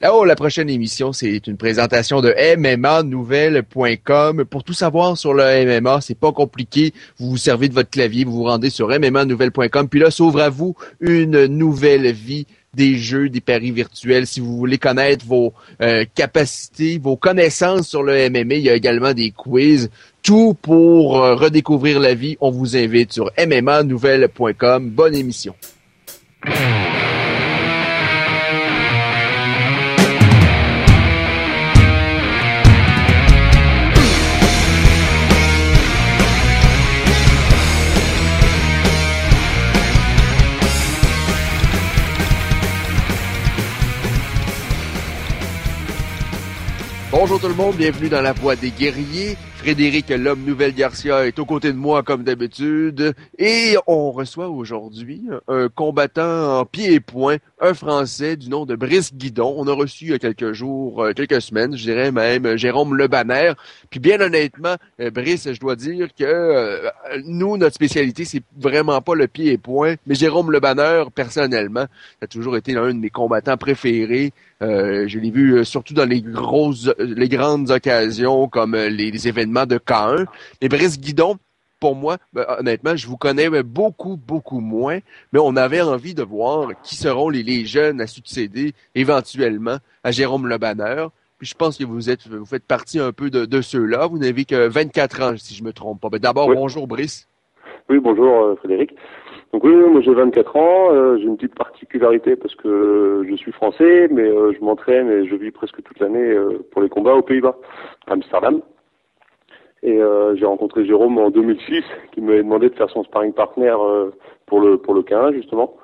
Là-haut, la prochaine émission, c'est une présentation de MMAnouvelle.com. Pour tout savoir sur le MMA, c'est pas compliqué. Vous vous servez de votre clavier, vous vous rendez sur MMAnouvelle.com, puis là s'ouvre à vous une nouvelle vie des jeux, des paris virtuels. Si vous voulez connaître vos euh, capacités, vos connaissances sur le MMA, il y a également des quiz. Tout pour euh, redécouvrir la vie. On vous invite sur MMAnouvelle.com. Bonne émission. Bonjour tout le monde, bienvenue dans la voie des guerriers. Frédéric l'homme Nouvelle Garcia est aux côtés de moi comme d'habitude et on reçoit aujourd'hui un combattant en pied et poing, un Français du nom de Brice Guidon. On a reçu il y a quelques jours, euh, quelques semaines, je dirais même Jérôme Le Banner. Puis bien honnêtement, euh, Brice, je dois dire que euh, nous, notre spécialité, c'est vraiment pas le pied et poing, mais Jérôme Le Banner, personnellement, a toujours été l'un de mes combattants préférés. je l'ai vu surtout dans les grosses, les grandes occasions comme les événements de K1. Mais Brice Guidon, pour moi, ben, honnêtement, je vous connais beaucoup, beaucoup moins, mais on avait envie de voir qui seront les, jeunes à succéder éventuellement à Jérôme Le Banner. Puis je pense que vous êtes, vous faites partie un peu de, ceux-là. Vous n'avez que 24 ans, si je me trompe pas. Mais d'abord, bonjour Brice. Oui, bonjour euh, Frédéric. Donc oui, moi j'ai 24 ans, euh, j'ai une petite particularité parce que je suis français, mais euh, je m'entraîne et je vis presque toute l'année pour les combats aux Pays-Bas, à Amsterdam. Et euh, j'ai rencontré Jérôme en 2006, qui m'avait demandé de faire son sparring partner euh, pour le pour le 15 justement.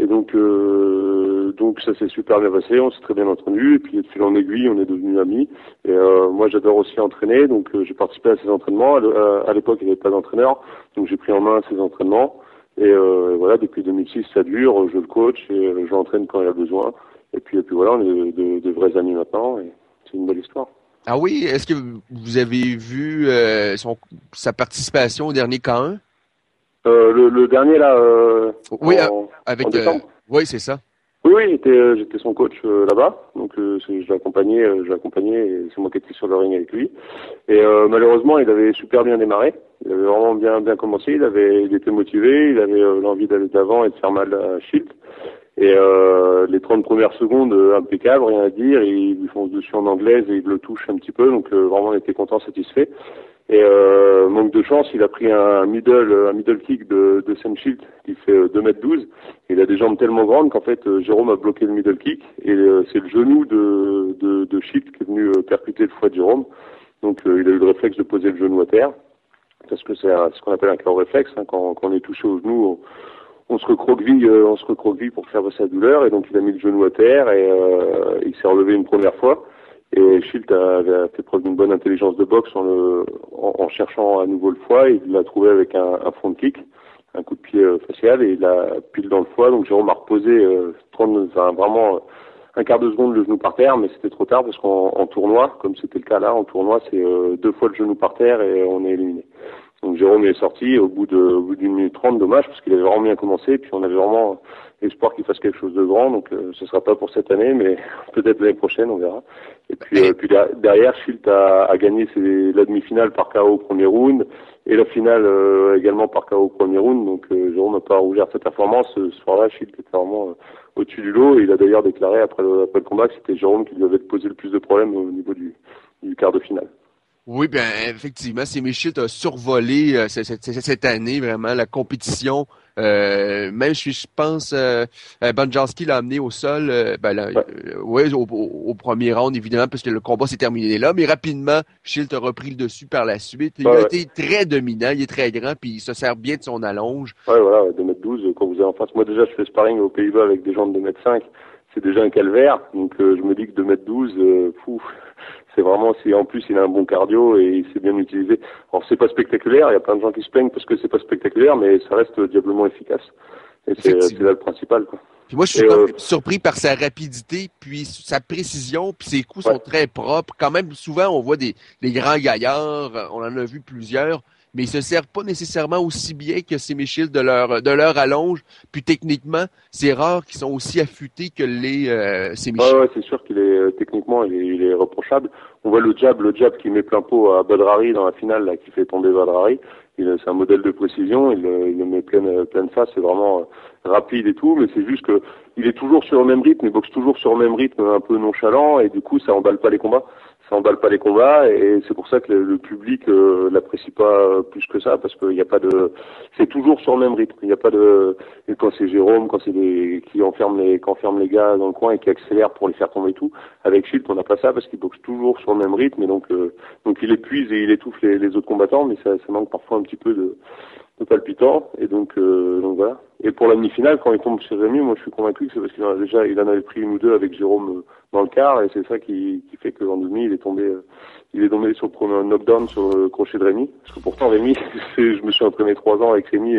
Et donc euh, donc ça s'est super bien passé, on s'est très bien entendu. Et puis de fil en aiguille, on est devenus amis. Et euh, moi j'adore aussi entraîner, donc euh, j'ai participé à ses entraînements. À l'époque il n'y avait pas d'entraîneur, donc j'ai pris en main ses entraînements. Et voilà, depuis 2006 ça dure, je le coach et je l'entraîne quand il a besoin. Et puis et puis voilà, on est de, de vrais amis maintenant. Et c'est une belle histoire. Ah oui, est-ce que vous avez vu euh, son, sa participation au dernier K1? Euh, le, dernier là. Euh, oui, avec. oui, c'est ça. Oui, oui, j'étais, j'étais son coach là-bas, donc je l'ai accompagné, je accompagné, et c'est moi qui étais sur le ring avec lui. Et malheureusement, il avait super bien démarré, il avait vraiment bien bien commencé, il avait, il était motivé, il avait l'envie d'aller d'avant et de faire mal à Shield. Et euh, les 30 premières secondes, euh, impeccable, rien à dire. Il lui fonce dessus en anglaise et il le touche un petit peu. Donc euh, vraiment, on était content, satisfait. Et euh, manque de chance, il a pris un middle, un middle kick de, de Shield qui fait 2 mètres 12. Il a des jambes tellement grandes qu'en fait, Jérôme a bloqué le middle kick et c'est le genou de, de, de Shield qui est venu percuter le foie de Jérôme. Donc il a eu le réflexe de poser le genou à terre parce que c'est ce qu'on appelle un claw réflexe. Hein, quand, quand, on est touché au genou, se recroqueville, euh, on se recroqueville pour faire sa douleur, et donc il a mis le genou à terre et euh, il s'est relevé une première fois. Et Schilt a, fait preuve d'une bonne intelligence de boxe en, le, en, cherchant à nouveau le foie. Il l'a trouvé avec un, un front kick, un coup de pied euh, facial, et il a pile dans le foie. Donc Jérôme a reposé euh, 30, enfin, vraiment un quart de seconde le genou par terre, mais c'était trop tard parce qu'en tournoi, comme c'était le cas là, en tournoi, c'est deux fois le genou par terre et on est éliminé. Donc Jérôme est sorti au bout de d'une minute trente, dommage parce qu'il avait vraiment bien commencé, puis on avait vraiment espoir qu'il fasse quelque chose de grand. Donc euh, ce sera pas pour cette année, mais peut-être l'année prochaine, on verra. Et puis, euh, puis derrière, Schilt a, a gagné la demi-finale par KO au premier round et la finale euh, également par KO au premier round. Donc Jérôme n'a pas rougir sa performance. Ce soir-là, Schilt était vraiment au-dessus du lot. Et il a d'ailleurs déclaré après le, après le combat que c'était Jérôme qui lui avait posé le plus de problèmes au niveau du, du quart de finale. Oui, bien effectivement, c'est Michel a survolé euh, cette, année vraiment la compétition. Euh, même je, je pense euh, euh l'a amené au sol, ben là, ouais. au, premier round évidemment parce que le combat s'est terminé là, mais rapidement Schilt a repris le dessus par la suite. Il a été très dominant, il est très grand puis il se sert bien de son allonge. Ouais voilà, 2m12 quand vous êtes en face. Moi déjà je fais sparring aux Pays-Bas avec des gens de 2m5, c'est déjà un calvaire. Donc je me dis que 2m12, fou c'est vraiment si en plus il a un bon cardio et il s'est bien utilisé. Alors c'est pas spectaculaire, il y a plein de gens qui se plaignent parce que c'est pas spectaculaire, mais ça reste diablement efficace. Et c'est là le principal. Quoi. Puis moi, je suis euh, surpris par sa rapidité, puis sa précision, puis ses coups sont très propres. Quand même, souvent, on voit des, des grands gaillards, on en a vu plusieurs, mais ils se servent pas nécessairement aussi bien que ces Michel de leur de leur allonge. Puis techniquement, c'est rare qu'ils sont aussi affûtés que les euh, ces Ouais, ouais c'est sûr qu'il techniquement, il est, il est, reprochable. On voit le jab, le jab qui met plein pot à Badrari dans la finale, là, qui fait tomber Badrari. C'est un modèle de précision, il, il le met pleine, pleine face, c'est vraiment rapide et tout, mais c'est juste que il est toujours sur le même rythme, il boxe toujours sur le même rythme, un peu nonchalant, et du coup, ça emballe pas les combats ça emballe pas les combats et c'est pour ça que le, public euh, l'apprécie pas plus que ça parce qu'il n'y a pas de c'est toujours sur le même rythme. Il n'y a pas de quand c'est Jérôme quand c'est des qui enferme les qui enferme les gars dans le coin et qui accélère pour les faire tomber et tout avec Shield on n'a pas ça parce qu'il boxe toujours sur le même rythme et donc euh, donc il épuise et il étouffe les, les autres combattants mais ça, ça manque parfois un petit peu de de palpitant et donc euh, donc voilà. Et pour la demi-finale quand il tombe chez Rémi moi je suis convaincu que c'est parce qu'il en a déjà il en avait pris une ou deux avec Jérôme euh, dans le quart et c'est ça qui, qui fait qu'en demi il est tombé euh, il est tombé sur le premier knockdown sur le crochet de Rémi. Parce que pourtant Rémi je me suis entraîné trois ans avec Rémi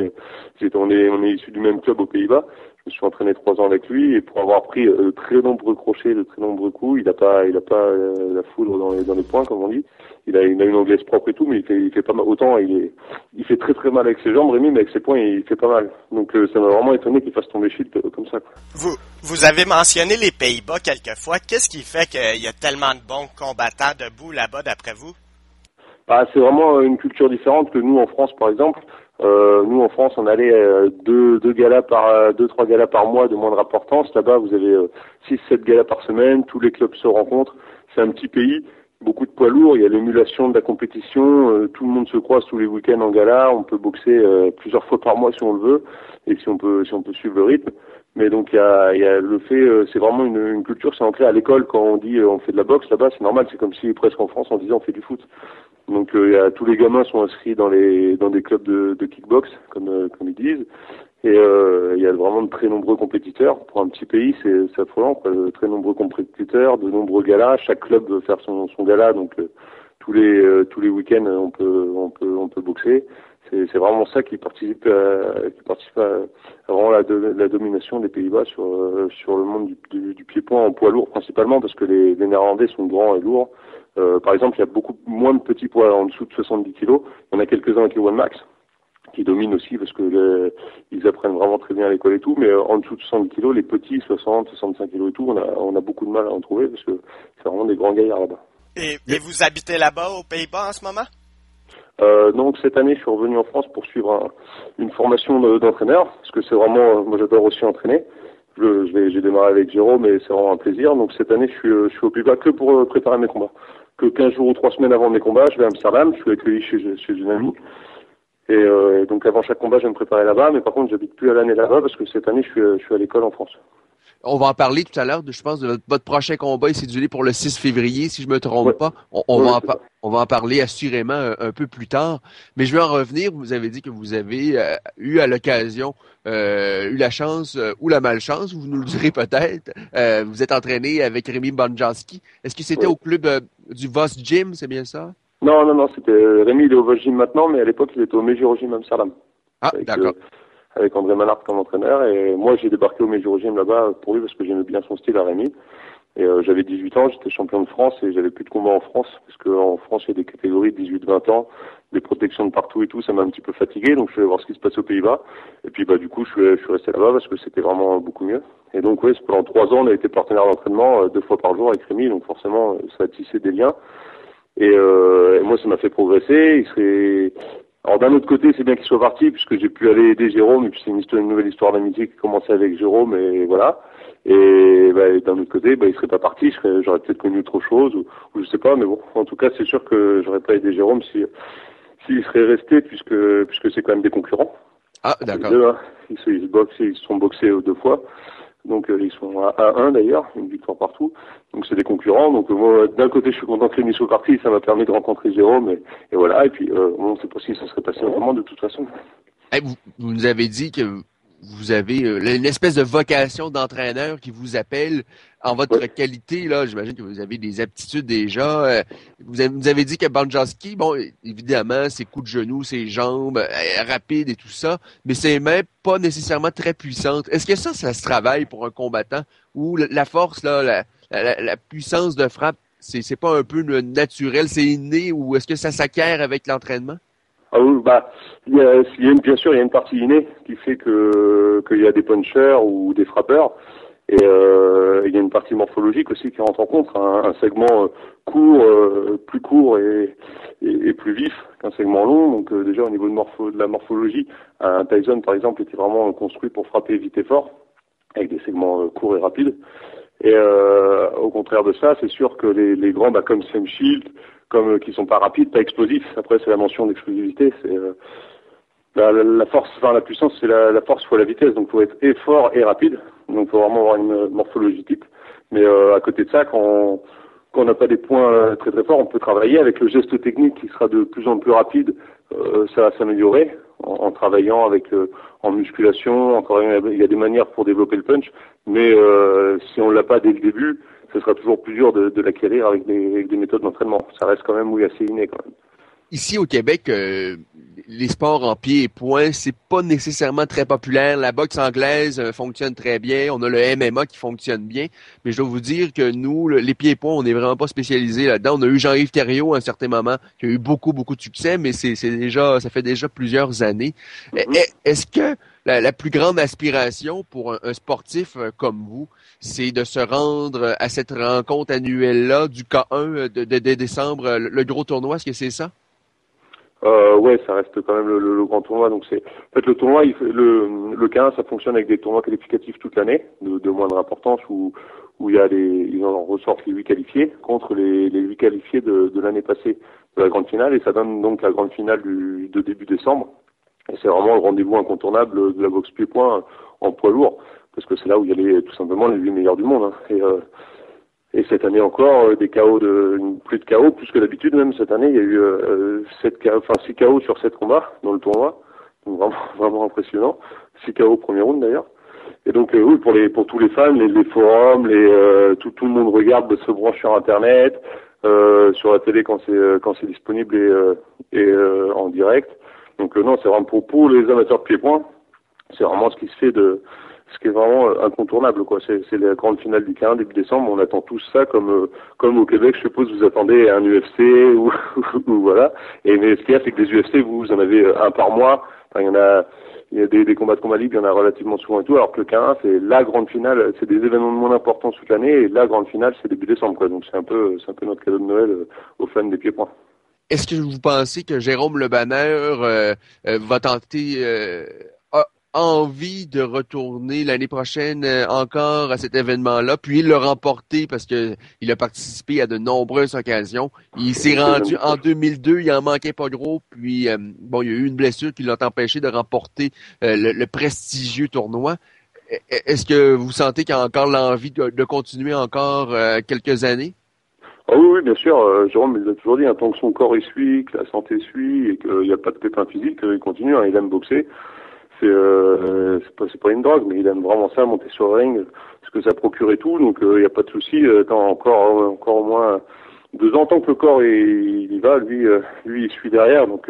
j'étais on est on est issu du même club aux Pays-Bas je me suis entraîné trois ans avec lui et pour avoir pris de très nombreux crochets, de très nombreux coups, il n'a pas, il a pas la foudre dans les, dans les points comme on dit il a, il a une anglaise propre et tout, mais il fait, il fait pas mal. Autant il, est, il fait très très mal avec ses jambes, Rémi, mais avec ses poings, il fait pas mal. Donc euh, ça m'a vraiment étonné qu'il fasse tomber Shield euh, comme ça. Quoi. Vous, vous avez mentionné les Pays-Bas quelquefois. Qu'est-ce qui fait qu'il y a tellement de bons combattants debout là-bas, d'après vous? Bah, C'est vraiment une culture différente que nous en France, par exemple. Euh, nous en France, on allait euh, deux, deux galas par deux trois galas par mois de moindre importance. Là-bas, vous avez six sept galas par semaine. Tous les clubs se rencontrent. C'est un petit pays beaucoup de poids lourds, il y a l'émulation de la compétition, euh, tout le monde se croise tous les week-ends en gala, on peut boxer euh, plusieurs fois par mois si on le veut, et si on peut si on peut suivre le rythme. Mais donc il y a, y a le fait, euh, c'est vraiment une, une culture, c'est ancré à l'école quand on dit on fait de la boxe là-bas, c'est normal, c'est comme si presque en France on disait on fait du foot. Donc il y a, tous les gamins sont inscrits dans les dans des clubs de, de kickbox comme comme ils disent. Et euh, il y a vraiment de très nombreux compétiteurs. Pour un petit pays, c'est affolant. Quoi. De très nombreux compétiteurs, de nombreux galas. Chaque club veut faire son, son gala, donc euh, tous les euh, tous les week-ends, on peut on peut on peut boxer. C'est vraiment ça qui participe à, qui participe à, vraiment la, la domination des Pays-Bas sur sur le monde du, du, pied-point en poids lourd principalement parce que les, les Néerlandais sont grands et lourds. Par exemple, il y a beaucoup moins de petits poids en dessous de 70 kilos. Il y en a quelques-uns avec les One Max qui dominent aussi parce que euh, ils apprennent vraiment très bien à l'école et tout, mais euh, en dessous de 60 kilos, les petits, 60, 65 kilos et tout, on a, on a beaucoup de mal à en trouver parce que c'est vraiment des grands gaillards là-bas. Et, et, vous habitez là-bas aux Pays-Bas en ce moment? Euh, donc cette année, je suis revenu en France pour suivre une formation d'entraîneur, parce que c'est vraiment, moi j'adore aussi entraîner. Je, je vais, j'ai démarré avec Jérôme et c'est vraiment un plaisir. Donc cette année, je suis, je suis aux Pays-Bas que pour préparer mes combats. Que 15 jours ou 3 semaines avant mes combats, je vais à Amsterdam, je suis accueilli chez, chez une amie. Et euh, donc avant chaque combat, je vais me préparer là-bas, mais par contre, j'habite plus à l'année là-bas parce que cette année, je suis, je suis à l'école en France. On va en parler tout à l'heure, je pense, de votre, prochain combat est cédulé pour le 6 février, si je me trompe pas. On, va en, on, va en, parler assurément un, peu plus tard. Mais je vais en revenir. Vous avez dit que vous avez euh, eu à l'occasion, euh, eu la chance euh, ou la malchance, vous nous le direz peut-être. vous êtes entraîné avec Rémi Bonjanski. Est-ce que c'était au club du Voss Gym, c'est bien ça? Non, non, non, c'était Rémi, il est au Vosgym maintenant, mais à l'époque, il était au Gym Amsterdam. Ah, d'accord. Avec André Manard comme entraîneur, et moi, j'ai débarqué au Gym là-bas pour lui parce que j'aimais bien son style à Rémi. Et euh, j'avais 18 ans, j'étais champion de France et j'avais plus de combat en France parce qu'en France, il y a des catégories de 18-20 ans, des protections de partout et tout, ça m'a un petit peu fatigué, donc je suis allé voir ce qui se passe aux Pays-Bas. Et puis bah du coup, je suis, je suis resté là-bas parce que c'était vraiment beaucoup mieux. Et donc oui, pendant trois ans, on a été partenaire d'entraînement euh, deux fois par jour avec Rémi, donc forcément, ça a tissé des liens. Euh, et, moi, ça m'a fait progresser. Il serait... Alors d'un autre côté, c'est bien qu'il soit parti puisque j'ai pu aller aider Jérôme et puis c'est une, histoire, une nouvelle histoire d'amitié qui commençait avec Jérôme et voilà. Et bah, d'un autre côté, bah, il serait pas parti. J'aurais peut-être connu autre chose ou, ou, je sais pas. Mais bon, en tout cas, c'est sûr que j'aurais pas aidé Jérôme si s'il serait resté puisque puisque c'est quand même des concurrents. Ah d'accord. Hein. Ils, ils, se ils se sont boxés deux fois. Donc euh, ils sont à 1 d'ailleurs, une victoire partout. Donc c'est des concurrents. Donc euh, moi d'un côté je suis content que Rémi soit parti, ça m'a permis de rencontrer Jérôme et, et voilà. Et puis euh, on sait pas si ça serait passé vraiment de toute façon. Eh, vous, vous, nous avez dit que vous avez euh, une espèce de vocation d'entraîneur qui vous appelle en votre qualité. Là, j'imagine que vous avez des aptitudes déjà. Euh, vous, avez, vous avez dit que Banjowski, bon, évidemment, ses coups de genoux, ses jambes, euh, rapides et tout ça, mais ses mains pas nécessairement très puissantes. Est-ce que ça, ça se travaille pour un combattant ou la force, là, la, la, la puissance de frappe, c'est, c'est pas un peu naturel, c'est inné ou est-ce que ça s'acquiert avec l'entraînement? Ah oui, bah, il y a, il y a une, bien sûr, il y a une partie innée qui fait que qu'il y a des punchers ou des frappeurs. Et euh, il y a une partie morphologique aussi qui rentre en compte, un, segment euh, court, euh, plus court et, et, plus vif qu'un segment long. Donc déjà au niveau de, morpho, de la morphologie, un Tyson par exemple était vraiment construit pour frapper vite et fort, avec des segments courts et rapides. Et au contraire de ça, c'est sûr que les, les grands, bah, comme Sam Shield, comme qui sont pas rapides, pas explosifs. Après, c'est la mention d'explosivité. C'est la, la, force, enfin la puissance, c'est la, la, force fois la vitesse. Donc, faut être et fort et rapide. Donc, faut vraiment avoir une morphologie type. Mais euh, à côté de ça, quand, on n'a pas des points euh, très très forts, on peut travailler avec le geste technique qui sera de plus en plus rapide. Euh, ça va s'améliorer en, travaillant avec euh, en musculation. Encore, il y a des manières pour développer le punch, mais si on l'a pas dès le début, ce sera toujours plus dur de, de l'acquérir avec des, avec des méthodes d'entraînement. Ça reste quand même oui assez inné quand même ici au Québec, euh, les sports en pied et poing, c'est pas nécessairement très populaire. La boxe anglaise euh, fonctionne très bien. On a le MMA qui fonctionne bien. Mais je dois vous dire que nous, les pieds et poings, on n'est vraiment pas spécialisés là-dedans. On a eu Jean-Yves Thériault à un certain moment qui a eu beaucoup, beaucoup de succès, mais c'est déjà, ça fait déjà plusieurs années. Mm-hmm. Est-ce que la, plus grande aspiration pour un, sportif euh, comme vous, c'est de se rendre à cette rencontre annuelle-là du K1 de, décembre, le gros tournoi, est-ce que c'est ça? Euh, ouais, ça reste quand même le, le, grand tournoi. Donc c'est en fait le tournoi, le, le 15, ça fonctionne avec des tournois qualificatifs toute l'année, de, de, moindre importance, où il y a des, ils en ressortent les huit qualifiés contre les les huit qualifiés de, l'année passée de la grande finale, et ça donne donc la grande finale de début décembre. Et c'est vraiment le rendez-vous incontournable de la boxe pied-point en poids lourd, parce que c'est là où il y a tout simplement les huit meilleurs du monde. Hein. Et euh, et cette année encore, euh, des KO de plus de KO, plus que d'habitude même cette année, il y a eu euh, 7 KO, enfin 6 KO sur 7 combats dans le tournoi. Donc vraiment, vraiment impressionnant. 6 KO au premier round d'ailleurs. Et donc euh, oui, pour les pour tous les fans, les, les forums, les euh, tout, tout le monde regarde se branche sur internet, euh, sur la télé quand c'est quand c'est disponible et, et en direct. Donc non, c'est vraiment pour, pour les amateurs de pied-point, c'est vraiment ce qui se fait de ce qui est vraiment euh, incontournable quoi. C'est la grande finale du 15 début décembre. On attend tous ça comme euh, comme au Québec. Je suppose vous attendez un UFC ou, ou voilà. Et mais ce qu'il y a c'est que des UFC vous, en avez euh, un par mois. Enfin, il y en a il y a des, des combats de combat libre, il y en a relativement souvent et tout, alors que le 15 c'est la grande finale, c'est des événements de moins importance toute l'année, et la grande finale, c'est début décembre, quoi. Donc c'est un peu, c'est un peu notre cadeau de Noël aux fans des pieds-points. Est-ce que vous pensez que Jérôme Le Banner va tenter envie de retourner l'année prochaine euh, encore à cet événement-là, puis il l'a remporté parce que il a participé à de nombreuses occasions. Il s'est rendu en 2002, il en manquait pas gros, puis euh, bon, il y a eu une blessure qui l'a empêché de remporter euh, le, prestigieux tournoi. E, e, est-ce que vous sentez qu'il a encore l'envie de, continuer encore quelques années? Ah oui, oui, bien sûr. Jérôme, il a toujours dit, hein, tant que son corps est suit, que la santé suit et qu'il n'y a pas de pépin physique, il continue. Hein, il aime boxer c'est euh, pas pas une drogue mais il aime vraiment ça monter sur le ring parce que ça procure et tout donc il euh, n'y a pas de souci euh, encore encore au moins deux ans tant que le corps il, il va lui euh, lui il suit derrière donc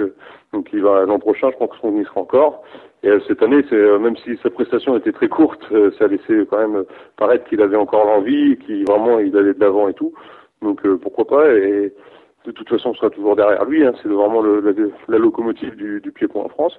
donc il va l'an prochain je pense qu'on y sera encore. Et cette année c'est même si sa prestation était très courte ça a laissé quand même paraître qu'il avait encore l'envie qu'il vraiment il allait de l'avant et tout. Donc pourquoi pas et de toute façon on sera toujours derrière lui hein, c'est vraiment le, la, la, locomotive du, du pied-point en France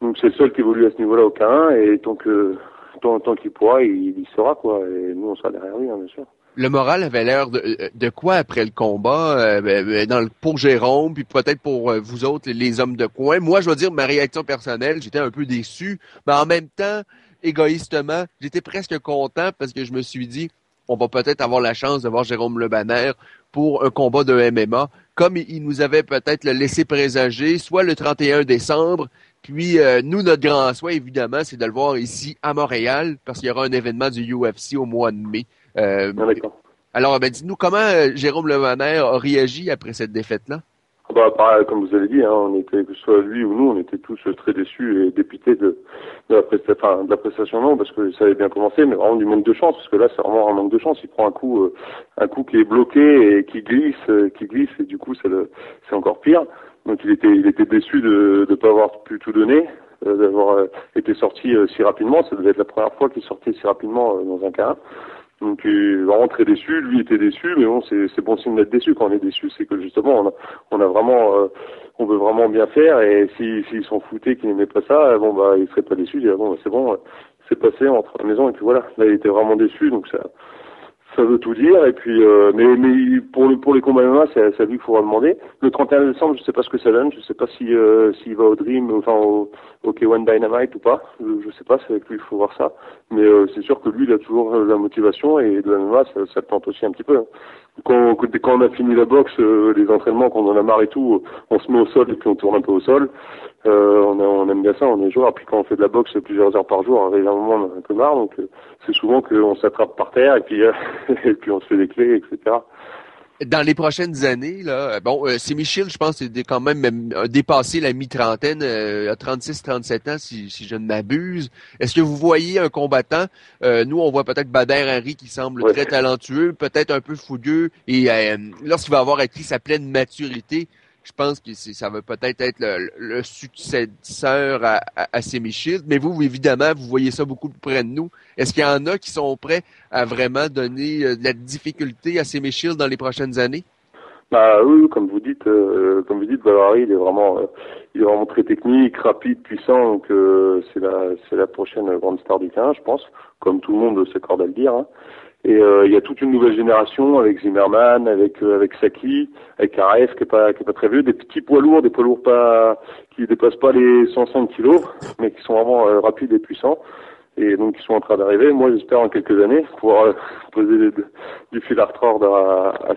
donc c'est le seul qui évolue à ce niveau-là au K1 et tant que tant, qu'il pourra, il, y sera quoi. Et nous on sera derrière lui, hein, bien sûr. Le moral avait l'air de, quoi après le combat euh, ben, ben, pour Jérôme puis peut-être pour euh, vous autres les hommes de coin? Moi je dois dire ma réaction personnelle, j'étais un peu déçu, mais en même temps égoïstement, j'étais presque content parce que je me suis dit on va peut-être avoir la chance de voir Jérôme Le Banner pour un combat de MMA, comme il nous avait peut-être le laissé présager, soit le 31 décembre, puis euh, nous, notre grand souhait, évidemment, c'est de le voir ici à Montréal, parce qu'il y aura un événement du UFC au mois de mai. Euh, ah, alors, ben, dites-nous comment euh, Jérôme Levaner a réagi après cette défaite-là? Ah bah, comme vous avez dit, hein, on était, que ce soit lui ou nous, on était tous très déçus et dépités de, de, la, prestation, de la prestation non, parce que ça avait bien commencé, mais vraiment du manque de chance, parce que là, c'est vraiment un manque de chance. Il prend un coup, un coup qui est bloqué et qui glisse, qui glisse, et du coup, c'est encore pire. Donc il était, il était déçu de ne pas avoir pu tout donner, euh, d'avoir euh, été sorti euh, si rapidement. Ça devait être la première fois qu'il sortait si rapidement dans un cas. Donc vraiment très déçu. Lui était déçu, mais bon, c'est bon signe d'être déçu. Quand on est déçu, c'est que justement on a, on a vraiment, on veut vraiment bien faire. Et s'ils si, s'en foutaient, qu'ils n'aimaient pas ça, bon bah ils seraient pas déçus. Ils bon bah, c'est bon, c'est passé entre la maison et puis voilà. Là, il était vraiment déçu, donc ça, ça veut tout dire. Et puis, euh, mais, mais pour le pour les combats MMA, c'est à lui qu'il faudra demander. Le 31 décembre, je sais pas ce que ça donne. Je sais pas si euh, s'il va au Dream, enfin au, au K1 Dynamite ou pas. Je, sais pas. C'est avec lui qu'il faut voir ça. Mais euh, c'est sûr que lui, il a toujours la motivation et de la MMA, ça, ça tente aussi un petit peu. Hein. Quand, quand on a fini la boxe, les entraînements, quand on en a marre et tout, on se met au sol et puis on tourne un peu au sol. Euh, on, on, aime bien ça, on est joueur. Puis quand on fait de la boxe plusieurs heures par jour, à un moment on a un peu marre, donc euh, c'est souvent qu'on s'attrape par terre et puis euh, et puis on se fait des clés, etc. Dans les prochaines années, là, bon, c'est Michel, je pense, c'est quand même dépassé la mi-trentaine, à 36-37 ans, si, si je ne m'abuse. Est-ce que vous voyez un combattant? Nous, on voit peut-être Bader Henry qui semble très talentueux, peut-être un peu fougueux, et lorsqu'il va avoir acquis sa pleine maturité, je pense que ça va peut-être être le, successeur à, à, à Mais vous, évidemment, vous voyez ça beaucoup plus près de nous. Est-ce qu'il y en a qui sont prêts à vraiment donner euh, de la difficulté à Shields dans les prochaines années? Bah oui, comme vous dites, euh, comme vous dites, Valérie, il est vraiment, euh, il est vraiment très technique, rapide, puissant. Donc c'est la, c'est la prochaine grande star du 15, je pense, comme tout le monde s'accorde à le dire. Hein. Et euh, il y a toute une nouvelle génération avec Zimmerman, avec euh, avec Saki, avec Aref qui est pas qui est pas très vieux, des petits poids lourds, des poids lourds pas qui dépassent pas les 105 kilos, mais qui sont vraiment euh, rapides et puissants. Et donc ils sont en train d'arriver. Moi j'espère en quelques années pouvoir poser du fil à retordre à, à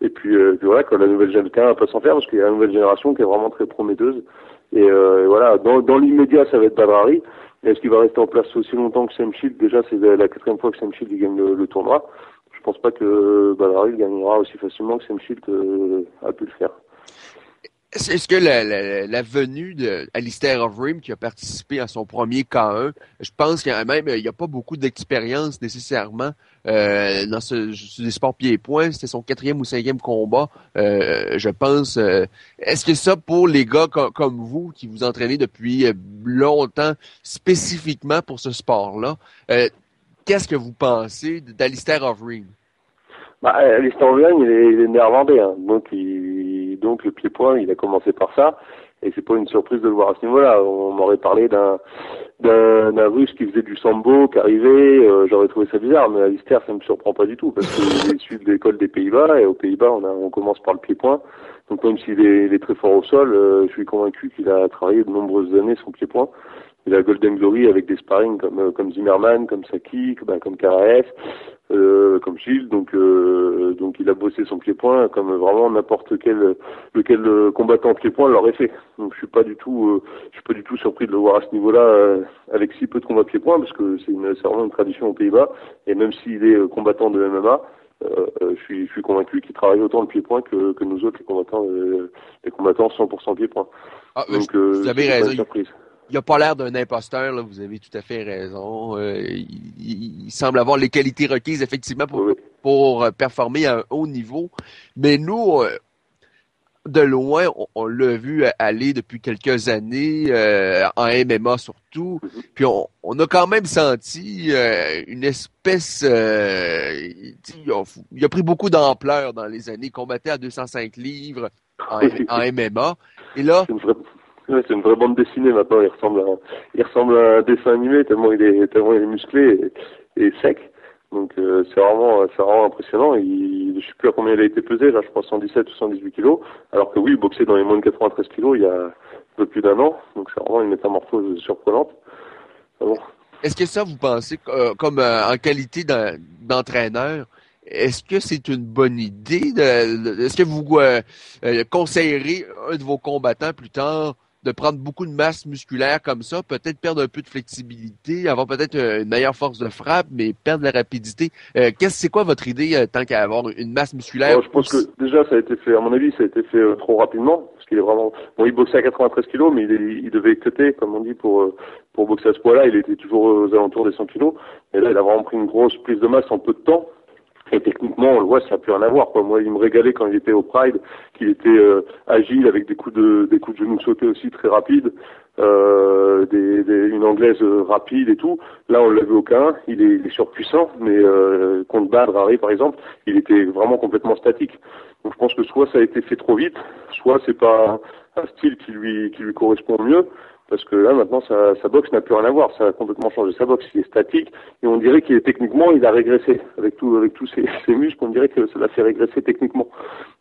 Et puis, voilà, quand la nouvelle génération va pas s'en faire parce qu'il y a la nouvelle génération qui est vraiment très prometteuse. Et, voilà, dans, dans l'immédiat ça va être Badrari. Est-ce qu'il va rester en place aussi longtemps que Sam Shield Déjà, c'est la quatrième fois que Sam Shield gagne le, tournoi. Je pense pas que Balari gagnera aussi facilement que Sam Shield euh, a pu le faire. Est-ce que la, la, la venue d'Alistair Overeem qui a participé à son premier K1, je pense qu'il même il n'y a pas beaucoup d'expérience nécessairement euh, dans ce, ce sport pieds-points. C'était son quatrième ou cinquième combat, euh, je pense. Euh, est-ce que ça, pour les gars comme vous qui vous entraînez depuis longtemps spécifiquement pour ce sport-là, euh, qu'est-ce que vous pensez d'Alistair Overeem? Bah, Alistair Overeem, il est, il est néerlandais, hein, donc il donc le pied-point, il a commencé par ça. Et c'est pas une surprise de le voir à ce niveau-là. On m'aurait parlé d'un d'un russe qui faisait du sambo, qui arrivait, euh, j'aurais trouvé ça bizarre, mais Alistair, ça me surprend pas du tout, parce qu'il est issu de l'école des Pays-Bas, et aux Pays-Bas, on, on commence par le pied-point. Donc même s'il est, est, très fort au sol, euh, je suis convaincu qu'il a travaillé de nombreuses années son pied-point il a Golden Glory avec des sparring comme euh, comme Zimmerman, comme Saki, ben, comme Karaev, euh, comme Shield. Donc euh, donc il a bossé son pied-point comme vraiment n'importe quel lequel euh, combattant pied-point l'aurait fait. Donc je suis pas du tout je suis pas du tout surpris de le voir à ce niveau-là avec si peu de combats pied-point parce que c'est une c'est vraiment une tradition aux Pays-Bas et même s'il est combattant de MMA. je suis, je suis convaincu qu'il travaille autant le pied-point que, que nous autres les combattants, les combattants 100% pied-point. Ah, Donc, vous avez raison. Surprise il n'a pas l'air d'un imposteur, là, vous avez tout à fait raison. Euh, il, semble avoir les qualités requises, effectivement, pour, pour euh, performer à un haut niveau. Mais nous, euh, de loin, on, l'a vu aller depuis quelques années, en MMA surtout. Puis on, a quand même senti une espèce... il, a, pris beaucoup d'ampleur dans les années. Il combattait à 205 livres en, en MMA. Et là... C'est une vraie bande dessinée maintenant. Il ressemble à, il ressemble à un dessin animé tellement il est, tellement il est musclé et, sec. Donc euh, c'est vraiment, c'est vraiment impressionnant. Il, je sais plus à combien il a été pesé là. Je crois 117 ou 118 kilos. Alors que oui, il boxait dans les moins de 93 kilos il y a un peu plus d'un an. Donc c'est vraiment une métamorphose surprenante. Bon. Est-ce que ça, vous pensez, euh, comme euh, en qualité d'entraîneur, est-ce que c'est une bonne idée? De, est-ce que vous conseillerez un de vos combattants plus tard de prendre beaucoup de masse musculaire comme ça, peut-être perdre un peu de flexibilité, avoir peut-être euh, une meilleure force de frappe, mais perdre la rapidité. Euh, qu'est-ce c'est quoi votre idée euh, tant qu'à avoir une masse musculaire? Je pense que déjà ça a été fait, à mon avis, ça a été fait trop rapidement, parce qu'il est vraiment bon. Il boxait à 93 kilos, mais il, il devait cutter, comme on dit, pour pour boxer à ce poids-là. Il était toujours aux alentours des 100 kilos, et là il a vraiment pris une grosse prise de masse en peu de temps. Et techniquement, on le voit, ça n'a plus rien à voir. Quoi. Moi, il me régalait quand il était au Pride, qu'il était euh, agile avec des coups de des coups de genoux sautés aussi très rapides, euh, des, des, une anglaise rapide et tout. Là, on l'a vu aucun. Il est, il est surpuissant, mais euh, contre Badr, Harry, par exemple, il était vraiment complètement statique. Donc, je pense que soit ça a été fait trop vite, soit c'est pas un style qui lui qui lui correspond mieux parce que là maintenant sa, sa boxe n'a plus rien à voir, ça a complètement changé. Sa boxe il est statique et on dirait qu'il est techniquement il a régressé avec tous ses, muscles, on dirait que ça l'a fait régresser techniquement.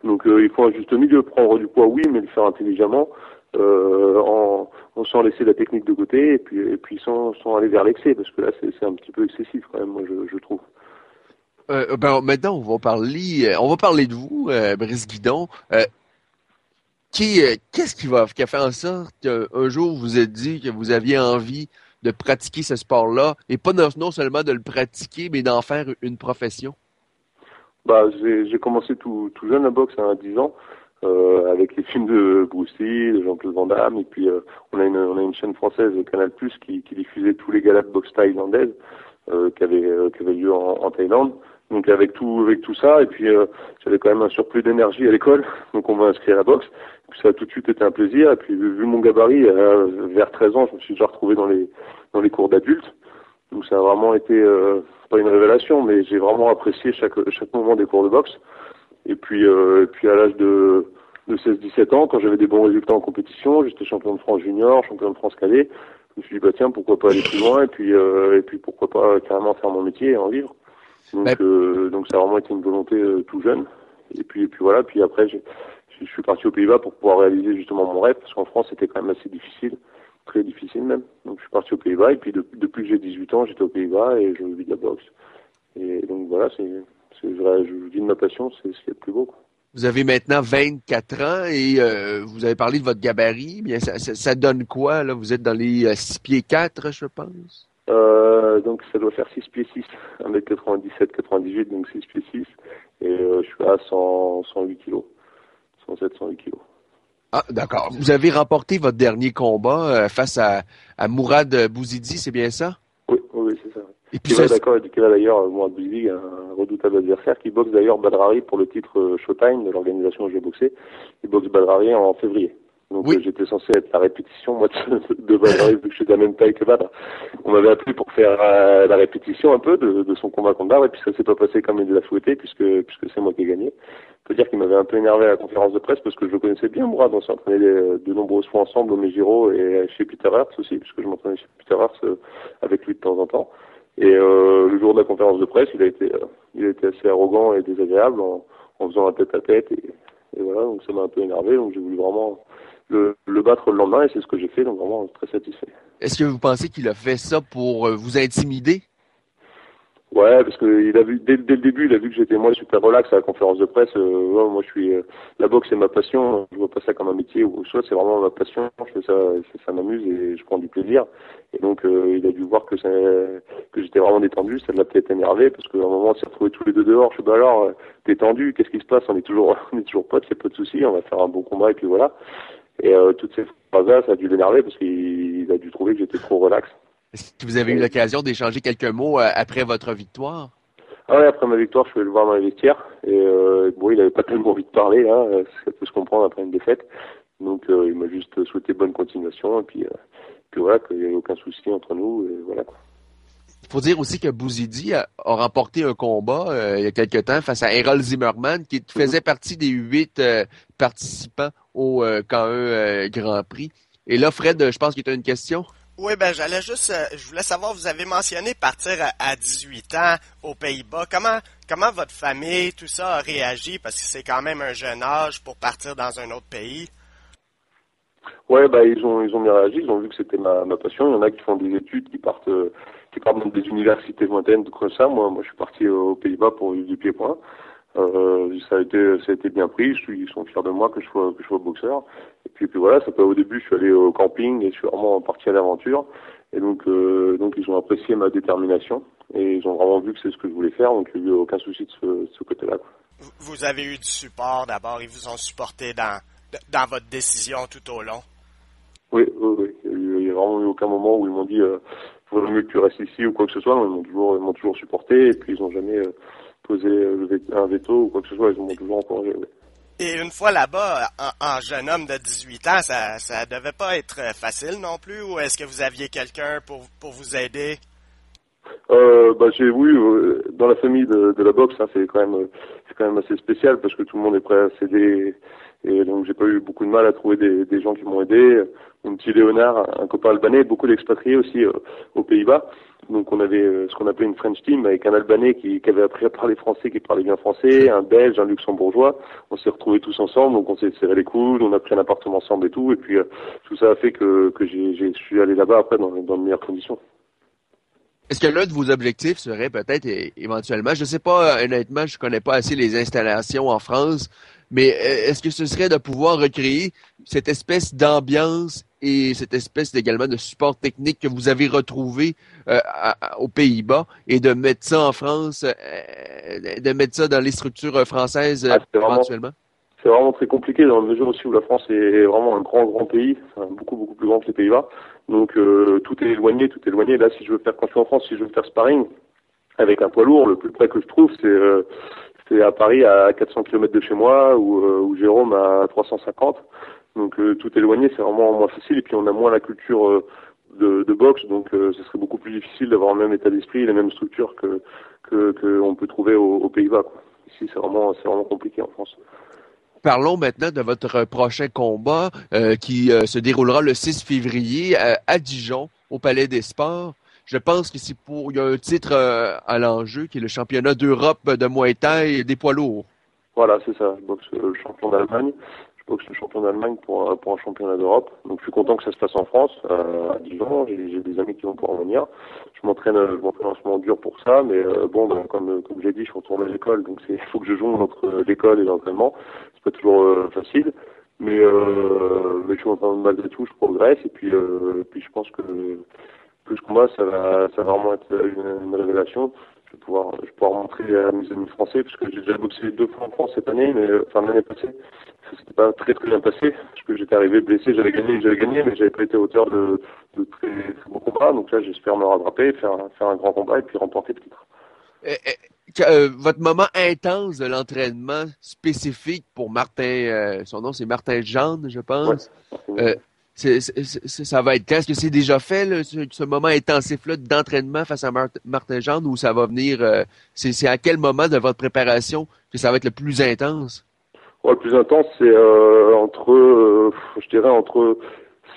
Donc euh, il faut un juste milieu, prendre du poids oui, mais le faire intelligemment, euh, en, sans laisser la technique de côté et puis et puis sans aller vers l'excès parce que là c'est un petit peu excessif quand même moi je, trouve. Euh, ben, maintenant, on va parler, on va parler de vous, Brice Guidon. Qui, euh, qu'est-ce qui a fait en sorte qu'un jour vous êtes dit que vous aviez envie de pratiquer ce sport-là et pas non, seulement de le pratiquer, mais d'en faire une profession? Bah, j'ai commencé tout, jeune la boxe à 10 ans, euh, avec les films de Bruce Lee, de Jean-Claude Van Damme, et puis euh, on a une chaîne française Canal qui, qui diffusait tous les galas de boxe thaïlandaise euh, qui avaient lieu en Thaïlande. Donc avec tout avec tout ça, et puis euh, j'avais quand même un surplus d'énergie à l'école, donc on m'a inscrit à la boxe. Puis ça a tout de suite été un plaisir. Et puis vu mon gabarit, euh, vers 13 ans, je me suis déjà retrouvé dans les dans les cours d'adultes. Donc ça a vraiment été euh, pas une révélation, mais j'ai vraiment apprécié chaque chaque moment des cours de boxe. Et puis euh, et puis à l'âge de de 16-17 ans, quand j'avais des bons résultats en compétition, j'étais champion de France junior, champion de France cadet. Je me suis dit bah tiens pourquoi pas aller plus loin et puis euh, et puis pourquoi pas carrément faire mon métier et en vivre. Donc euh, donc ça a vraiment été une volonté euh, tout jeune. Et puis et puis voilà. Puis après je suis parti aux Pays-Bas pour pouvoir réaliser justement mon rêve parce qu'en France c'était quand même assez difficile, très difficile même. Donc je suis parti aux Pays-Bas et puis de- depuis que j'ai 18 ans j'étais aux Pays-Bas et je vis de la boxe. Et donc voilà c'est je, je vis de ma passion c'est ce qui est le plus beau. Quoi. Vous avez maintenant 24 ans et euh, vous avez parlé de votre gabarit. Bien, ça, ça, ça donne quoi, là? Vous êtes dans les euh, 6 pieds 4, je pense? Euh, donc ça doit faire 6 pieds 6, 1m97, 98, donc 6 pieds 6. Et euh, je suis à 100, 108 kilos. 107, 108 kilos. Ah, d'accord. Vous avez remporté votre dernier combat euh, face à, à Mourad Bouzidi, c'est bien ça? Oui, oui, c'est ça. Et puis ça, d'accord, qui va d'ailleurs, moi, Bouzidi, un redoutable adversaire, qui boxe d'ailleurs Badrari pour le titre Showtime de l'organisation où j'ai boxé. Il boxe Badrari en février. Donc Oui. euh, j'étais censé être la répétition, moi, de, de Badrari, vu que je suis de la même taille que Badr. On m'avait appelé pour faire euh, la répétition un peu de, de son combat contre Badr, et puis ça s'est pas passé comme il l'a souhaité, puisque, puisque c'est moi qui ai gagné. Je peux dire qu'il m'avait un peu énervé à la conférence de presse, parce que je le connaissais bien, Mourad. On s'est entraîné de, de nombreuses fois ensemble au Megiro et chez Peter Hertz aussi, puisque je m'entraînais chez Peter Hertz euh, avec lui de temps en temps. Et euh, le jour de la conférence de presse, il a été, euh, il a été assez arrogant et désagréable en, en faisant un tête à tête et, et voilà, donc ça m'a un peu énervé, donc j'ai voulu vraiment le, le battre le lendemain et c'est ce que j'ai fait, donc vraiment très satisfait. est-ce que vous pensez qu'il a fait ça pour euh, vous intimider? Ouais, parce que il a vu dès, dès le début, il a vu que j'étais moi super relax à la conférence de presse. Euh, ouais, moi, je suis euh, la boxe, c'est ma passion. Je vois pas ça comme un métier ou soit c'est vraiment ma passion. Je fais ça, ça, m'amuse et je prends du plaisir. Et donc, euh, il a dû voir que ça, que j'étais vraiment détendu. Ça l'a peut-être énervé parce qu'à un moment, on s'est retrouvés tous les deux dehors. Je suis bah alors, t'es tendu Qu'est-ce qui se passe? On est toujours, on est toujours potes. C'est pas de souci. On va faire un bon combat et puis voilà. Et euh, toutes ces phrases-là, ça a dû l'énerver parce qu'il il a dû trouver que j'étais trop relax. Est-ce que vous avez eu l'occasion d'échanger quelques mots euh, après votre victoire? Ah ouais, après ma victoire, je suis allé le voir dans les vestiaires. Et euh, bon, il avait pas tellement envie de parler, là, euh, ça peut se comprendre après une défaite. Donc euh, il m'a juste souhaité bonne continuation et puis, euh, puis voilà, qu'il n'y avait aucun souci entre nous. Et voilà. quoi. Il faut dire aussi que Bouzidi a, a remporté un combat euh, il y a quelque temps face à Errol Zimmerman, qui faisait partie des huit euh, participants au euh, K1 euh, Grand Prix. Et là, Fred, je pense qu'il y a une question. Oui, ben j'allais juste, euh, je voulais savoir, vous avez mentionné partir à, à 18 ans aux Pays-Bas. Comment, comment votre famille, tout ça a réagi? Parce que c'est quand même un jeune âge pour partir dans un autre pays. Ouais, bah ils ont ils ont bien réagi, ils ont vu que c'était ma, ma passion. Il y en a qui font des études, qui partent euh, qui partent des universités lointaines, comme ça. Moi, moi, je suis parti aux Pays-Bas pour du pied-point. Euh, ça a été ça a été bien pris. Ils sont fiers de moi que je sois que je sois boxeur. Et puis, puis voilà, ça peut au début, je suis allé au camping et je suis vraiment parti à l'aventure. Et donc euh, donc ils ont apprécié ma détermination et ils ont vraiment vu que c'est ce que je voulais faire. Donc il n'y a eu aucun souci de ce, de ce côté-là. quoi. Vous, avez eu du support d'abord, ils vous ont supporté dans, dans votre décision tout au long. Oui, oui, oui. Il y a, eu- il y a vraiment eu aucun moment où ils m'ont dit euh, faudrait mieux que tu restes ici ou quoi que ce soit. Ils m'ont toujours, ils m'ont toujours supporté et puis ils n'ont jamais euh, posé euh, un veto ou quoi que ce soit. Ils m'ont toujours encouragé. Et une fois là-bas, en, en jeune homme de 18 ans, ça, ça devait pas être euh, facile non plus, ou est-ce que vous aviez quelqu'un pour, pour vous aider? euh, bah j'ai oui euh, dans la famille de, de la boxe hein, c'est quand même c'est quand même assez spécial parce que tout le monde est prêt à céder et donc j'ai pas eu beaucoup de mal à trouver des, des gens qui m'ont aidé. Mon petit Léonard un copain albanais beaucoup d'expatriés aussi euh, aux Pays-Bas. Donc on avait euh, ce qu'on appelait une French team avec un albanais qui, qui, avait appris à parler français qui parlait bien français un belge un luxembourgeois. On s'est retrouvés tous ensemble donc on s'est serré les coudes on a pris un appartement ensemble et tout. Et puis tout ça a fait que que j'ai je suis allé là-bas après dans, dans de meilleures conditions. Est-ce que l'un de vos objectifs serait peut-être éventuellement, je ne sais pas, honnêtement, je connais pas assez les installations en France, mais euh, est-ce que ce serait de pouvoir recréer cette espèce d'ambiance et cette espèce également de support technique que vous avez retrouvé euh, aux Pays-Bas et de mettre ça en France, euh, de mettre ça dans les structures françaises ah, éventuellement? c'est vraiment très compliqué dans la mesure aussi où la France est vraiment un grand grand pays, enfin, beaucoup beaucoup plus grand que les Pays-Bas. Donc euh, tout est éloigné, tout est éloigné. Là, si je veux faire quand je suis en France, si je veux faire sparring avec un poids lourd, le plus près que je trouve, c'est euh, c'est à Paris à 400 km de chez moi ou, euh, Jérôme à 350. Donc tout est éloigné, c'est vraiment moins facile. Et puis on a moins la culture de, de, boxe, donc ce serait beaucoup plus difficile d'avoir le même état d'esprit, les mêmes structures que qu'on peut trouver aux, Pays-Bas. Ici, c'est vraiment c'est vraiment compliqué en France. Parlons maintenant de votre prochain combat euh, qui euh, se déroulera le 6 février euh, à Dijon, au Palais des Sports. Je pense que c'est pour il y a un titre à l'enjeu qui est le championnat d'Europe de Muay Thai des poids lourds. Voilà, c'est ça. Je boxe le champion d'Allemagne. Je boxe le champion d'Allemagne pour, pour un championnat d'Europe. Donc je suis content que ça se passe en France, à Dijon. J'ai des amis qui vont pouvoir venir. Je m'entraîne, en ce moment dur pour ça, mais bon, ben, comme comme j'ai dit, je retourne à l'école, donc c'est faut que je joue entre l'école et l'entraînement pas toujours euh, facile, mais, euh, mais je suis en train, malgré tout, je progresse et puis, euh, puis je pense que plus je combat, ça va, ça va vraiment être une, une révélation. Je vais pouvoir, je vais pouvoir montrer à mes amis français, parce que j'ai déjà boxé deux fois en France cette année, mais enfin l'année passée, ça s'était pas très très bien passé, parce que j'étais arrivé blessé, j'avais gagné, j'avais gagné, mais j'avais pas été à hauteur de, de très, très bons combats. Donc là, j'espère me rattraper, faire, faire un grand combat et puis remporter le titre. Euh, votre moment intense de l'entraînement spécifique pour Martin, euh, son nom c'est Martin Jeanne, je pense. Euh, ça va être quand? Est-ce que c'est déjà fait, ce, moment intensif-là d'entraînement face à Martin Jeanne ou ça va venir, c'est à quel moment de votre préparation que ça va être le plus intense? le plus intense, c'est entre, je dirais, entre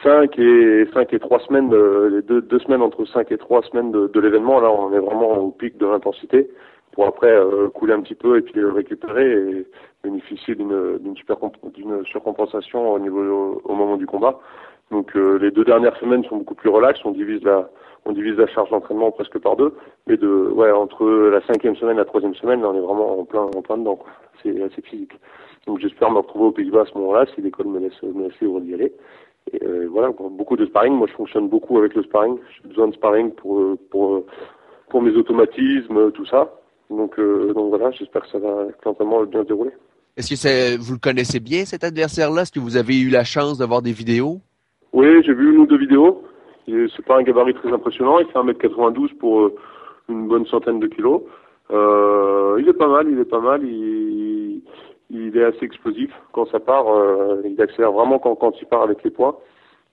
5 et 5 et 3 semaines, les deux, deux semaines entre 5 et 3 semaines de, de l'événement. Là, on est vraiment au pic de l'intensité pour après euh, couler un petit peu et puis le récupérer et bénéficier d'une d'une surcompensation au niveau au, moment du combat. Donc euh, les deux dernières semaines sont beaucoup plus relax, on divise la on divise la charge d'entraînement presque par deux, mais de ouais entre la cinquième semaine et la troisième semaine, là, on est vraiment en plein en plein dedans. C'est assez physique. Donc j'espère me retrouver aux Pays-Bas à ce moment-là si l'école me laisse me laisse libre d'y aller. Et euh, voilà, beaucoup de sparring. Moi, je fonctionne beaucoup avec le sparring. J'ai besoin de sparring pour pour pour mes automatismes, tout ça. Donc, euh, donc voilà, j'espère que ça va l'entraînement bien se dérouler. Est-ce que vous le connaissez bien cet adversaire-là? Est-ce que vous avez eu la chance de voir des vidéos? Oui, j'ai vu une ou deux vidéos. C'est pas un gabarit très impressionnant. Il fait 1m92 pour euh, une bonne centaine de kilos. Euh, il est pas mal, il est pas mal. Il, il est assez explosif quand ça part. Euh, il accélère vraiment quand, quand il part avec les poids.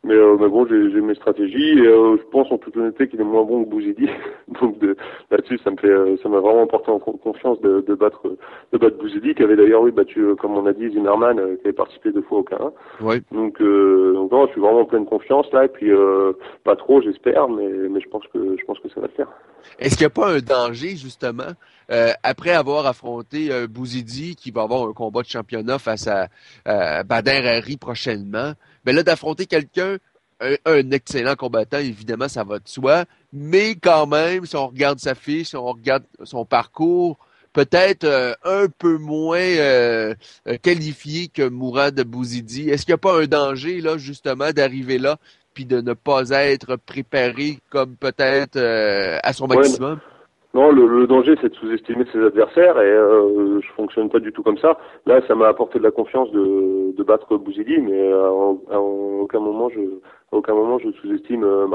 Mais, euh, mais bon, j'ai mes stratégies et euh, je pense en toute honnêteté qu'il est moins bon que Bouzidi. Donc là-dessus, ça me fait, euh, ça m'a vraiment porté en confiance de, de battre, de battre Bouzidi, qui avait d'ailleurs oui battu, euh, comme on a dit, Zimmerman, qui avait participé deux fois au K1. Oui. Donc, donc non, je suis vraiment en pleine confiance là et puis pas trop, j'espère, mais, mais je pense que, je pense que ça va le faire. Est-ce qu'il n'y a pas un danger justement après avoir affronté Bouzidi, qui va avoir un combat de championnat face à Bader Harry prochainement? Mais là, d'affronter quelqu'un, un, excellent combattant, évidemment, ça va de soi. Mais quand même, si on regarde sa fiche, si on regarde son parcours, peut-être euh, un peu moins euh, euh, qualifié que Mourad Bouzidi. Est-ce qu'il n'y a pas un danger, là, justement, d'arriver là puis de ne pas être préparé comme peut-être à son maximum? Non, le, le danger, c'est de sous-estimer ses adversaires et euh, je fonctionne pas du tout comme ça. Là, ça m'a apporté de la confiance de, de battre Bouzidi, mais à, aucun moment je, à aucun moment je sous-estime euh.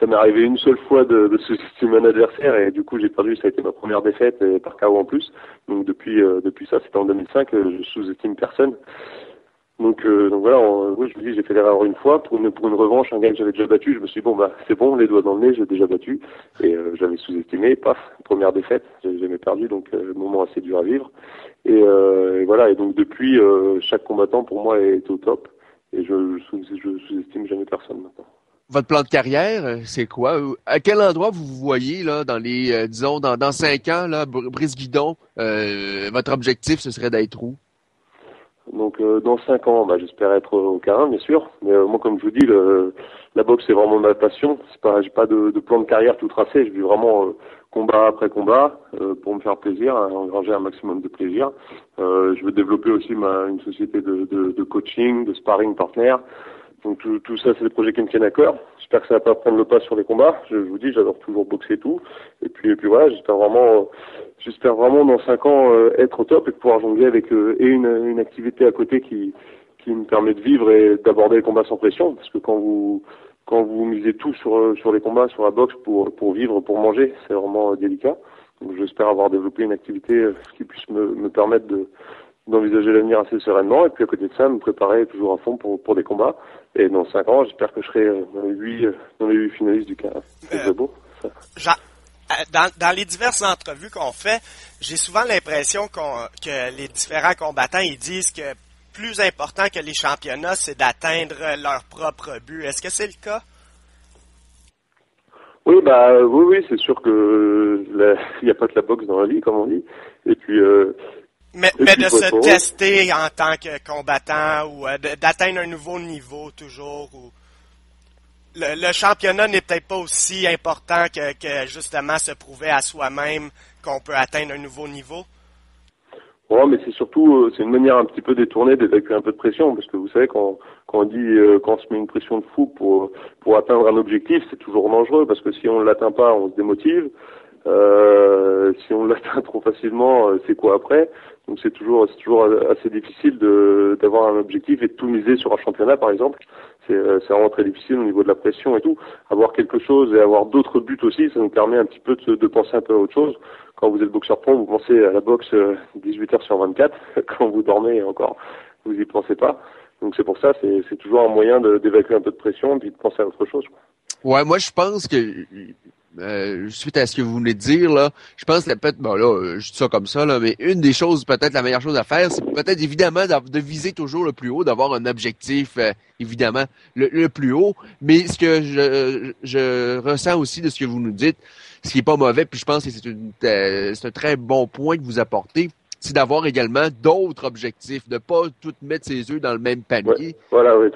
Ça m'est arrivé une seule fois de, de sous-estimer un adversaire et du coup j'ai perdu. Ça a été ma première défaite et par KO en plus. Donc depuis, euh, depuis ça, c'était en 2005, je sous-estime personne. Donc, euh, donc voilà, oui, je vous dis, j'ai fait l'erreur une fois pour une revanche, un gars que j'avais déjà battu. Je me suis dit bon bah c'est bon, les doigts dans le nez, j'ai déjà battu et euh, j'avais sous-estimé. Paf, première défaite, j'ai jamais perdu, donc euh, moment assez dur à vivre. Et, voilà, et donc depuis, chaque combattant pour moi est au top et je sous-estime jamais personne maintenant votre plan de carrière, c'est quoi? À quel endroit vous vous voyez là, dans les, disons, dans, dans cinq ans, là, Brice Guidon, votre objectif, ce serait d'être où? Donc dans cinq ans, bah, j'espère être au Carin, bien sûr. Mais moi, comme je vous dis, le, la boxe c'est vraiment ma passion. C'est pas, j'ai pas de, de, plan de carrière tout tracé. Je vis vraiment combat après combat pour me faire plaisir, engranger un maximum de plaisir. je veux développer aussi ma, une société de, de, de coaching, de sparring partenaire. Donc tout, tout ça, c'est des projets qui me tiennent à cœur. J'espère que ça va pas prendre le pas sur les combats. Je, vous dis, j'adore toujours boxer et tout. Et puis, et puis voilà, j'espère vraiment, j'espère vraiment dans cinq ans euh, être au top et pouvoir jongler avec euh, et une, activité à côté qui qui me permet de vivre et d'aborder les combats sans pression. Parce que quand vous quand vous misez tout sur sur les combats, sur la boxe pour pour vivre, pour manger, c'est vraiment délicat. Donc j'espère avoir développé une activité euh, qui puisse me, me permettre de d'envisager l'avenir assez sereinement et puis à côté de ça me préparer toujours à fond pour pour des combats et dans cinq ans j'espère que je serai euh, dans les huit euh, dans les huit finalistes du cas c'est euh, beau ça. dans, dans les diverses entrevues qu'on fait j'ai souvent l'impression qu'on que les différents combattants ils disent que plus important que les championnats c'est d'atteindre leur propre but est-ce que c'est le cas? Oui, bah oui, oui, c'est sûr que il n'y a pas que la boxe dans la vie, comme on dit. Et puis, euh, mais, mais de se tester en tant que combattant ou euh, d'atteindre un nouveau niveau toujours. Ou... Le, le championnat n'est peut-être pas aussi important que, que, justement se prouver à soi-même qu'on peut atteindre un nouveau niveau? Ouais, mais c'est surtout euh, c'est une manière un petit peu détournée d'évacuer un peu de pression parce que vous savez quand quand on dit euh, quand on se met une pression de fou pour pour atteindre un objectif c'est toujours dangereux parce que si on l'atteint pas on se démotive euh, si on l'atteint trop facilement c'est quoi après? Donc c'est toujours toujours assez difficile d'avoir un objectif et de tout miser sur un championnat par exemple. C'est euh, c'est vraiment très difficile au niveau de la pression et tout. Avoir quelque chose et avoir d'autres buts aussi, ça nous permet un petit peu de, de penser un peu à autre chose. Quand vous êtes boxeur pro, vous pensez à la boxe 18 euh, heures sur 24. Quand vous dormez encore, vous y pensez pas. Donc c'est pour ça, c'est c'est toujours un moyen d'évacuer un peu de pression et puis de penser à autre chose. Ouais, moi je pense que euh, suite à ce que vous venez de dire, là, je pense que peut-être, bon là, euh, je dis ça comme ça, là, mais une des choses, peut-être la meilleure chose à faire, c'est peut-être évidemment de viser toujours le plus haut, d'avoir un objectif, euh, évidemment, le, plus haut. Mais ce que je, je ressens aussi de ce que vous nous dites, ce qui est pas mauvais, puis je pense que c'est c'est un très bon point que vous apportez, c'est d'avoir également d'autres objectifs, de pas tout mettre ses œufs dans le même panier. voilà, oui,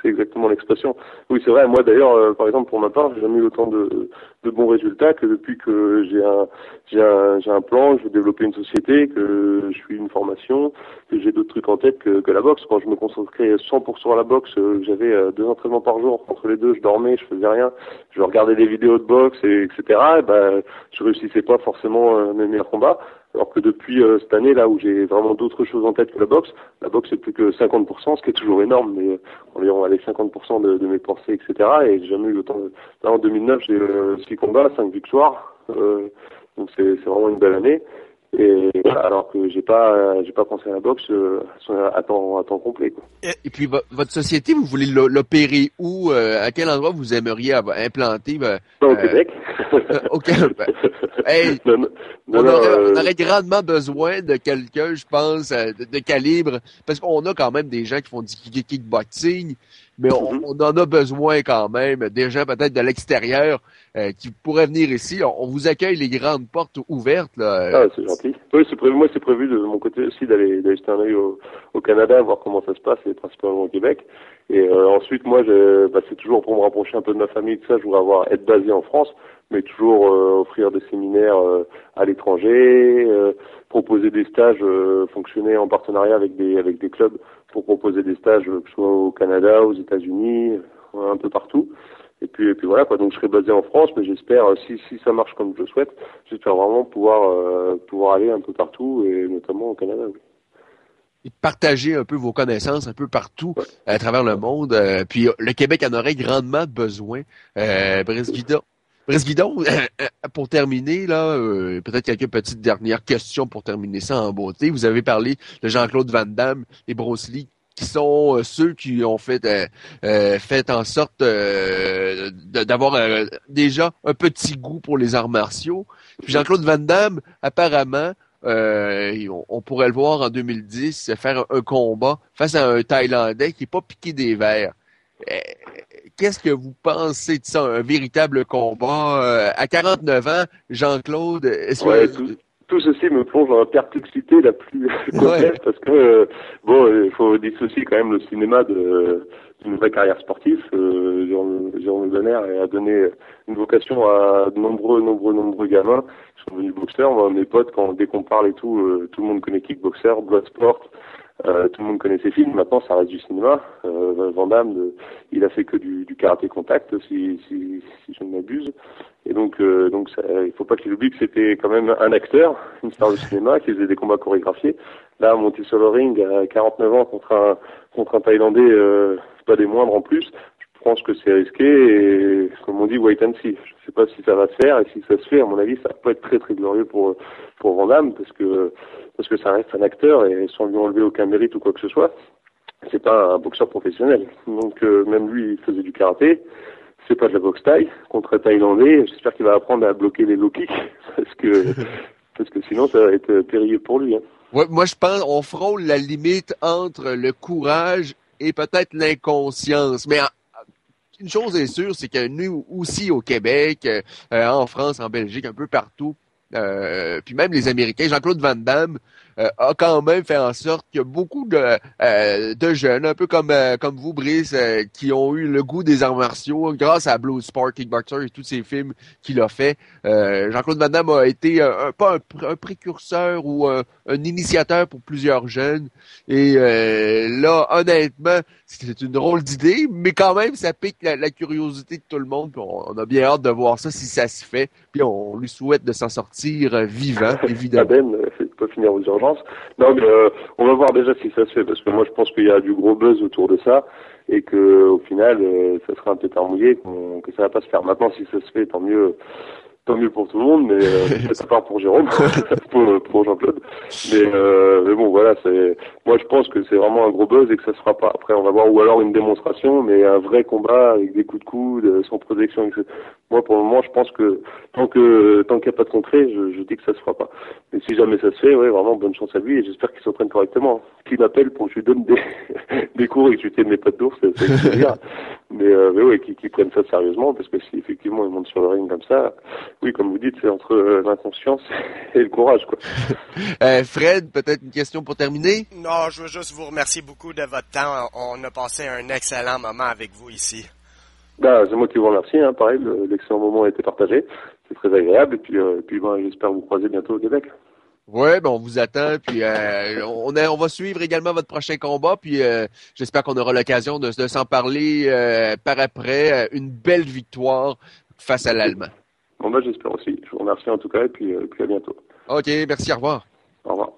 c'est exactement l'expression. Oui, c'est vrai. Moi, d'ailleurs, euh, par exemple, pour ma part, j'ai jamais eu autant de, de bons résultats que depuis que j'ai un, j'ai un, j'ai un plan, je veux développer une société, que je suis une formation, que j'ai d'autres trucs en tête que, que la boxe. Quand je me concentrais 100% à la boxe, euh, j'avais euh, deux entraînements par jour. Entre les deux, je dormais, je faisais rien. Je regardais des vidéos de boxe, et, etc. Et ben, je réussissais pas forcément mes meilleurs combats. Alors que depuis euh, cette année, là où j'ai vraiment d'autres choses en tête que la boxe, la boxe c'est plus que 50%, ce qui est toujours énorme, mais euh, environ allez, 50% de, de, mes pensées, etc. Et j'ai jamais eu autant de... Là en 2009, j'ai euh, 6 combats, 5 victoires, euh, donc c'est vraiment une belle année. Et alors que j'ai pas, j'ai pas pensé à la boxe euh, à temps, à temps complet. Quoi. Et, puis votre société, vous voulez l'opérer où euh, À quel endroit vous aimeriez implanter ben, Au Québec. Hey, on, aurait, grandement besoin de quelqu'un, je pense, de, de calibre, parce qu'on a quand même des gens qui font du kickboxing, mais mm-hmm. on, en a besoin quand même, des gens peut-être de l'extérieur euh, qui pourraient venir ici. On, vous accueille les grandes portes ouvertes. Là. Ah, c'est gentil. Oui, c'est prévu. Moi, c'est prévu de mon côté aussi d'aller jeter un œil au, au, Canada, voir comment ça se passe, et principalement au Québec. Et euh, ensuite, moi, bah, c'est toujours pour me rapprocher un peu de ma famille, tout ça. Je voudrais avoir être basé en France, mais toujours euh, offrir des séminaires à l'étranger, proposer des stages, fonctionner en partenariat avec des avec des clubs pour proposer des stages, que ce soit au Canada, aux États-Unis, un peu partout. Et puis, et puis voilà quoi. Donc je serai basé en France, mais j'espère, si, si ça marche comme je le souhaite, j'espère vraiment pouvoir euh, pouvoir aller un peu partout et notamment au Canada. Oui. Et partager un peu vos connaissances un peu partout à travers le monde. Euh, puis le Québec en aurait grandement besoin. Euh, Brice Guidon. Brice Guidon, pour terminer, là, euh, peut-être quelques petites dernières questions pour terminer ça en beauté. Vous avez parlé de Jean-Claude Van Damme et Bruce Lee qui sont ceux qui ont fait fait en sorte d'avoir déjà un petit goût pour les arts martiaux. Puis Jean-Claude Van Damme, apparemment, on, pourrait le voir en 2010 faire un, combat face à un Thaïlandais qui n'est pas piqué des verres qu'est-ce que vous pensez de ça, un véritable combat? Euh, à 49 ans, Jean-Claude, est-ce que... Tout, ceci me plonge dans la perplexité la plus complète parce que, euh, bon, il faut dissocier quand même le cinéma de d'une vraie carrière sportive. Euh, Jérôme Donner a donné une vocation à de nombreux, nombreux, nombreux gamins qui sont devenus boxeurs. Moi, mes potes, quand, dès qu'on parle et tout, euh, tout le monde connaît Kickboxer, Bloodsport, euh, tout le monde connaît ses films. Maintenant, ça reste du cinéma. Euh, Van Damme, il a fait que du, du karaté contact, si, si, si je ne m'abuse. Et donc, euh, donc, ça, il faut pas qu'il oublie que c'était quand même un acteur, une star de cinéma, qui faisait des combats chorégraphiés. Là, monter sur ring à 49 ans contre un contre un Thaïlandais, euh, pas des moindres en plus. Je pense que c'est risqué et, on dit, wait and see. Je sais pas si ça va se faire et si ça se fait, à mon avis, ça va pas être très très glorieux pour pour Van Damme parce que parce que ça reste un acteur et sans lui enlever aucun mérite ou quoi que ce soit, c'est pas un boxeur professionnel. Donc euh, même lui, il faisait du karaté. C'est pas de la boxe taille contre un Thaïlandais. J'espère qu'il va apprendre à bloquer les low kicks parce que parce que sinon ça va être périlleux pour lui. Hein. Ouais, moi je pense on frôle la limite entre le courage et peut-être l'inconscience. Mais une chose est sûre, c'est que nous aussi au Québec, euh, en France, en Belgique, un peu partout, euh, puis même les Américains, Jean-Claude Van Damme euh, a quand même fait en sorte qu'il y a beaucoup de, euh, de jeunes, un peu comme comme vous, Brice, qui ont eu le goût des arts martiaux grâce à Blue Sport, Kickboxer et tous ces films qu'il a fait. Jean-Claude Van Damme a été un, pas un, précurseur ou un, initiateur pour plusieurs jeunes. Et là, honnêtement, c'est une drôle d'idée, mais quand même, ça pique la, curiosité de tout le monde. on, on, a bien hâte de voir ça si ça se fait. Puis on lui souhaite de s'en sortir vivant, évidemment. Ben, pas finir aux urgences. Non, mais euh, on va voir déjà si ça se fait, parce que moi je pense qu'il y a du gros buzz autour de ça, et que au final, euh, ça sera un peu mouillé, que ça va pas se faire. Maintenant, si ça se fait, tant mieux tant mieux pour tout le monde, mais euh, c'est pas pour Jérôme, pour, pour Jean-Claude. Mais, euh, mais bon, voilà, c'est. Moi, je pense que c'est vraiment un gros buzz et que ça se fera pas. Après, on va voir, ou alors une démonstration, mais un vrai combat avec des coups de coude, sans protection, etc. Moi, pour le moment, je pense que tant que tant qu'il n'y a pas de contrée, je, je dis que ça se fera pas. Mais si jamais ça se fait, ouais, vraiment bonne chance à lui et j'espère qu'il s'entraîne correctement. Qu'il m'appelle pour que je lui donne des, des cours et que je lui mes pattes d'ours, c'est dire. Mais, euh, mais ouais, qu'ils prennent ça sérieusement parce que si effectivement il monte sur le ring comme ça, oui, comme vous dites, c'est entre euh, l'inconscience et le courage, quoi. euh, Fred, peut-être une question pour terminer? Non, je veux juste vous remercier beaucoup de votre temps. On a passé un excellent moment avec vous ici. Ben, c'est moi qui vous remercie, hein, pareil, l'excellent moment a été partagé. C'est très agréable et puis, euh, puis ben, j'espère vous croiser bientôt au Québec. Ouais, ben on vous attend, puis euh, on, on va suivre également votre prochain combat, puis euh, j'espère qu'on aura l'occasion de, s'en parler par après. Une belle victoire face à l'Allemand. Bon ben j'espère aussi. Je vous remercie en tout cas et puis, puis à bientôt. Ok, merci, au revoir. Au revoir.